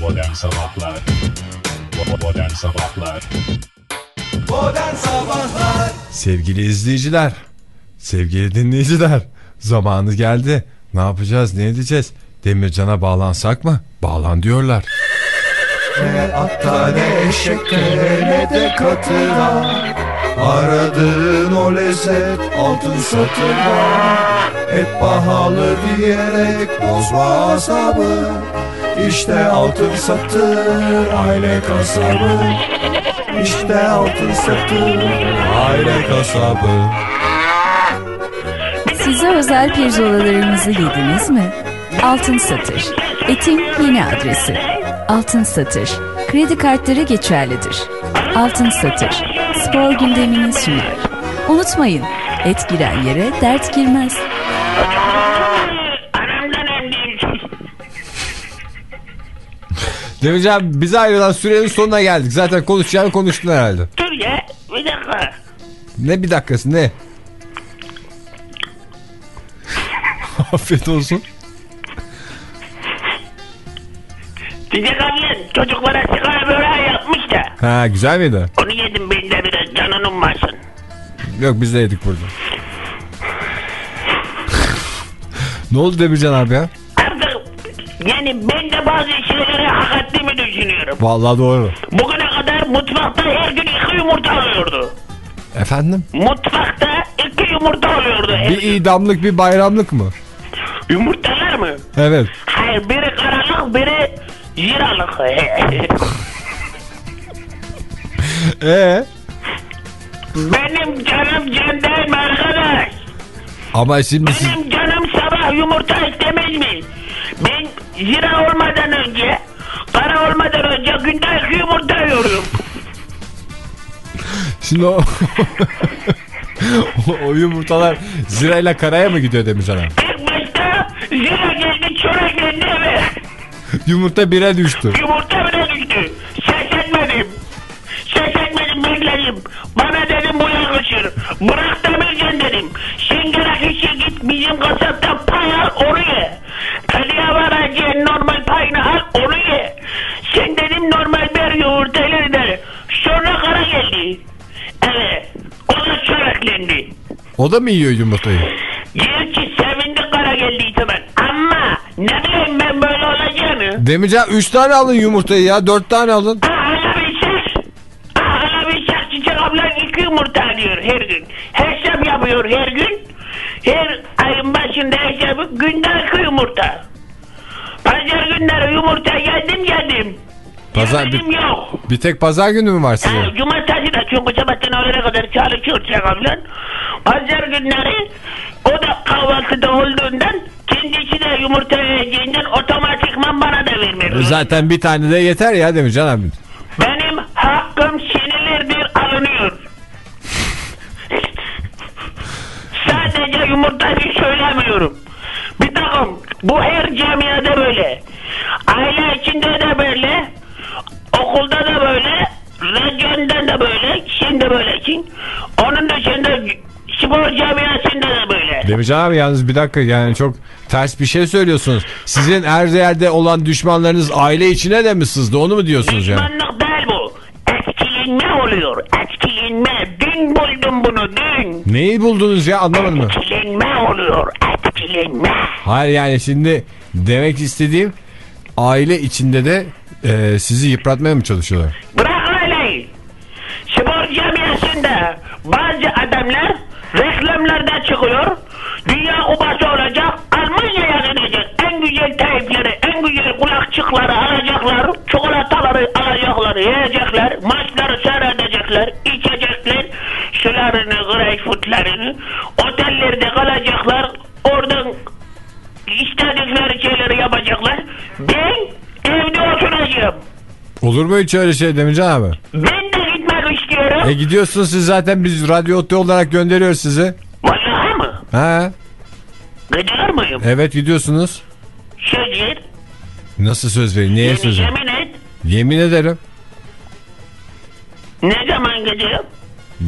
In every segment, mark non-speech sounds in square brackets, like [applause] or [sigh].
Modern Sabahlar Modern Sabahlar Modern Sabahlar Sevgili izleyiciler, sevgili dinleyiciler, zamanı geldi. Ne yapacağız, ne edeceğiz? Demircan'a bağlansak mı? Bağlan diyorlar. Ne atta ne eşekte ne de katıra Aradığın o lezzet altın satırda Et pahalı diyerek bozma asabı İşte altın satır aile kasabı İşte altın satır aile kasabı Size özel pirzolalarımızı yediniz mi? Altın Satır. Etin yeni adresi. Altın Satır. Kredi kartları geçerlidir. Altın Satır. Spor gündemini sunar. Unutmayın, et giren yere dert girmez. Demircan bize ayrılan sürenin sonuna geldik. Zaten konuşacağını konuştun herhalde. Dur ya bir dakika. Ne bir dakikası ne? [laughs] Afiyet olsun. Size kalın çocuklara sigara böreği yapmış da. Ha güzel miydi? Onu yedim ben de biraz canının basın. Yok biz de yedik burada. ne oldu Demircan abi ya? Artık yani ben de bazı şeyleri hak ettiğimi düşünüyorum. Vallahi doğru. Bugüne kadar mutfakta her gün iki yumurta alıyordu. Efendim? Mutfakta iki yumurta alıyordu. Bir gün. idamlık bir bayramlık mı? Yumurtalar mı? Evet. Hayır biri karalık biri jiralık. [laughs] Ee? Benim canım can değil mi arkadaş? Ama şimdi siz... Benim canım sabah yumurta istemez mi? Ben zira olmadan önce, Şimdi o... o, [laughs] o yumurtalar zirayla karaya mı gidiyor Demircan abi? İlk başta zira geldi, çörek geldi eve. Yumurta bire düştü. Yumurta O da mı yiyor yumurtayı? Gerçi sevindik kara geldiyse ben. Ama ne bileyim ben böyle olacağını. Demircan 3 tane alın yumurtayı ya 4 tane alın. Bir bir ses çiçek ablan iki yumurta alıyor her gün. Hesap yapıyor her gün. Her ayın başında hesabı günde iki yumurta. Pazar günleri yumurta geldim geldim. Pazar- Yemedim yok. Bir tek pazar günü mü var sizin? cumartesi de çünkü sabahtan öğlene kadar çalışıyor çiçek ablan. Pazar günleri o da kahvaltıda olduğundan kendisi de yumurta yiyeceğinden otomatikman bana da vermiyor. Zaten bir tane de yeter ya Demircan abi. Benim hakkım senelerdir alınıyor. Sadece yumurtayı söylemiyorum. Bir takım bu her camiada böyle. Aile içinde de böyle. Okulda da böyle. Radyonda da böyle. Sen de böylesin. Onun dışında spor camiasında da böyle. Demircan abi yalnız bir dakika yani çok ters bir şey söylüyorsunuz. Sizin her yerde olan düşmanlarınız aile içine de mi sızdı onu mu diyorsunuz yani? Düşmanlık değil bu. Etkilenme oluyor. Etkilenme. Dün buldum bunu dün. Neyi buldunuz ya anlamadım mı? Etkilenme oluyor. Etkilenme. Hayır yani şimdi demek istediğim aile içinde de e, sizi yıpratmaya mı çalışıyorlar? Bırak öyle. Spor camiasında bazı adamlar reklamlarda çıkıyor. Dünya kupası olacak. Almanya'ya gidecek. En güzel teypleri, en güzel kulakçıkları alacaklar. Çikolataları alacaklar, yiyecekler. Maçları seyredecekler, içecekler. Sularını, greyfurtlarını. Otellerde kalacaklar. Oradan istedikleri şeyleri yapacaklar. Ben evde oturacağım. Olur mu hiç öyle şey Demircan abi? Ben. E gidiyorsunuz siz zaten biz radyo otu olarak gönderiyoruz sizi. Vallahi mı? Ha Gidiyor muyum? evet gidiyorsunuz. Söz ver. Nasıl söz verin? Yemin, söz verin? yemin et. Yemin ederim. Ne zaman gidiyorum?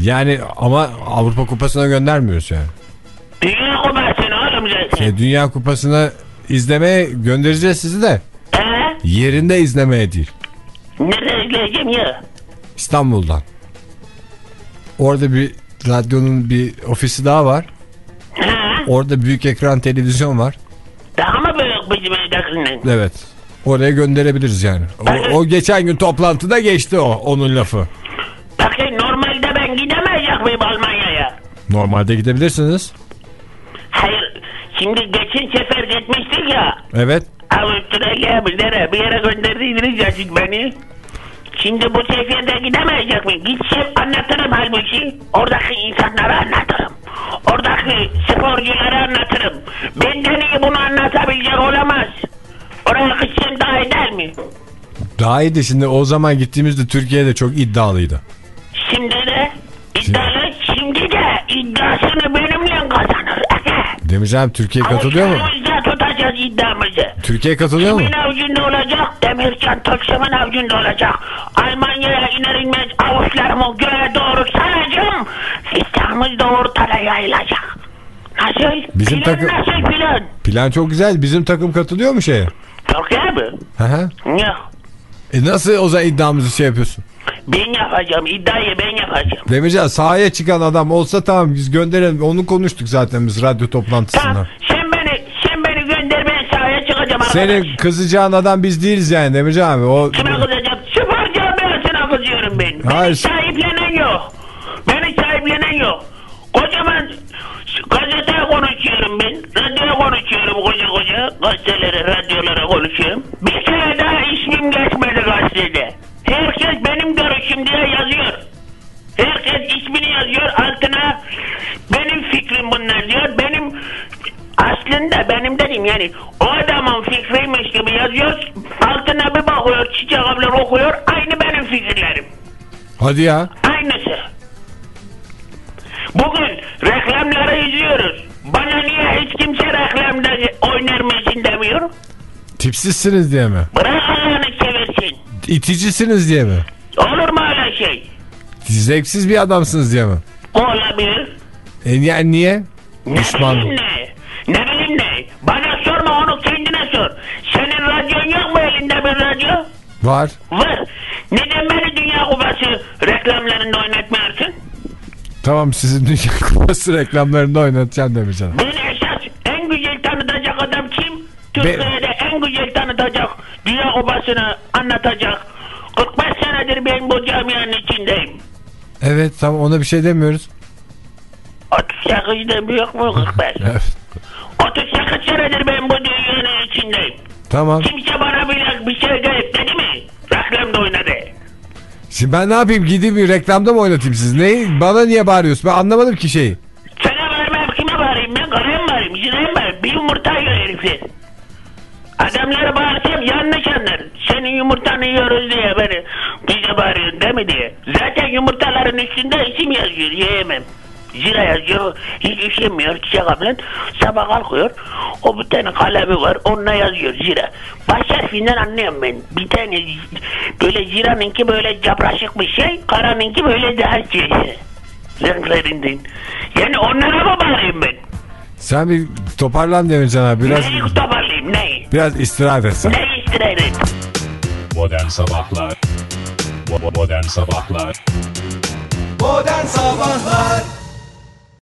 Yani ama Avrupa Kupası'na göndermiyoruz yani. Dünya kupasını oğlum zaten. Şey, Dünya Kupası'na izlemeye göndereceğiz sizi de. Ee? Yerinde izlemeye değil. Nerede izleyeceğim ya? İstanbul'dan. Orada bir radyonun bir ofisi daha var. Ha? Orada büyük ekran televizyon var. Daha mı büyük bizim evdekinden? Evet. Oraya gönderebiliriz yani. O, o geçen gün toplantıda geçti o onun lafı. Bakın normalde ben gidemeyecek miyim Almanya'ya? Normalde gidebilirsiniz. Hayır. Şimdi geçen sefer gitmiştik ya. Evet. Nereye bir yere gönderdiydiniz ya siz beni. Şimdi bu seferde gidemeyecek miyim? Gitsem anlatırım halbuki. Oradaki insanlara anlatırım. Oradaki sporculara anlatırım. Benden iyi bunu anlatabilecek olamaz. Oraya gitsem daha eder mi? Daha iyiydi şimdi o zaman gittiğimizde Türkiye'de çok iddialıydı. Şimdi de iddialı şimdi de iddiasını benimle kazanır. Demircan Türkiye katılıyor mu? Avuçlarımızda tutacağız iddiamızı. Türkiye katılıyor mu? Kimin avucunda olacak? Demircan Toksum'un avucunda olacak. Almanya'ya iner inmez avuçlarımı göğe doğru saracağım. İddiamız da ortada yayılacak. Nasıl? Bizim plan takım- nasıl plan? Plan çok güzel. Bizim takım katılıyor mu şeye? Türkiye mi? Hı hı. Yok. E nasıl o zaman iddiamızı şey yapıyorsun? Ben yapacağım. iddiayı ben yapacağım. Demircan sahaya çıkan adam olsa tamam biz gönderelim. Onu konuştuk zaten biz radyo toplantısında. Tamam. Arkadaş. Senin kızacağın adam biz değiliz yani Demircan abi. O... Kime kızacağım? Spor camiasına kızıyorum ben. Beni Hayır. sahiplenen yok. Beni sahiplenen yok. Kocaman gazete konuşuyorum ben. Radyo konuşuyorum koca koca. Gazetelere, radyolara konuşuyorum. Dedim yani o adamın fikriymiş gibi yazıyor. Altına bir bakıyor çiçek abla okuyor aynı benim fikirlerim. Hadi ya. Aynısı. Bugün reklamları izliyoruz. Bana niye hiç kimse reklamda oynar mısın demiyor? Tipsizsiniz diye mi? Bırak Allah'ını seversin. İticisiniz diye mi? Olur mu öyle şey? Zevksiz bir adamsınız diye mi? Olabilir. E yani niye? Düşman. Ne mu elinde bir radyo? Var. Var. Neden beni Dünya Kupası reklamlarında oynatmıyorsun? Tamam sizin Dünya Kupası reklamlarında oynatacağım Demircan. Ben esas en güzel tanıtacak adam kim? Türkiye'de en güzel tanıtacak, Dünya Kupası'nı anlatacak. 45 senedir ben bu camianın içindeyim. Evet tamam ona bir şey demiyoruz. 38'de büyük mü 45? [laughs] Evet. 38 senedir ben bu dünyanın içindeyim. Tamam. Kimse bana bile bir şey dedi mi? Reklamda oynadı. Şimdi ben ne yapayım gideyim bir reklamda mı oynatayım siz? Ne? Bana niye bağırıyorsun? Ben anlamadım ki şeyi. Sana vermem kime bağırayım ben? Karaya mı bağırayım? Ziraya mı bağırayım? Bir yumurta yiyor herifler. Adamlara bağırsam yanlış anlar. Senin yumurtanı yiyoruz diye beni bize bağırıyorsun değil mi diye. Zaten yumurtaların üstünde isim yazıyor yiyemem. Zira yazıyor, hiç üşenmiyor çiçek ablan. Sabah kalkıyor, o bir tane kalemi var, onunla yazıyor zira. Baş harfinden anlıyorum ben. Bir tane böyle ziranınki böyle capraşık bir şey, karanınki böyle daha şey. Renklerinden. Yani onlara mı bağırayım ben? Sen bir toparlan Demircan abi. Biraz Neyi toparlayayım, neyi? biraz istirahat et sen. Neyi istirayım? Modern Sabahlar Modern Sabahlar Modern Sabahlar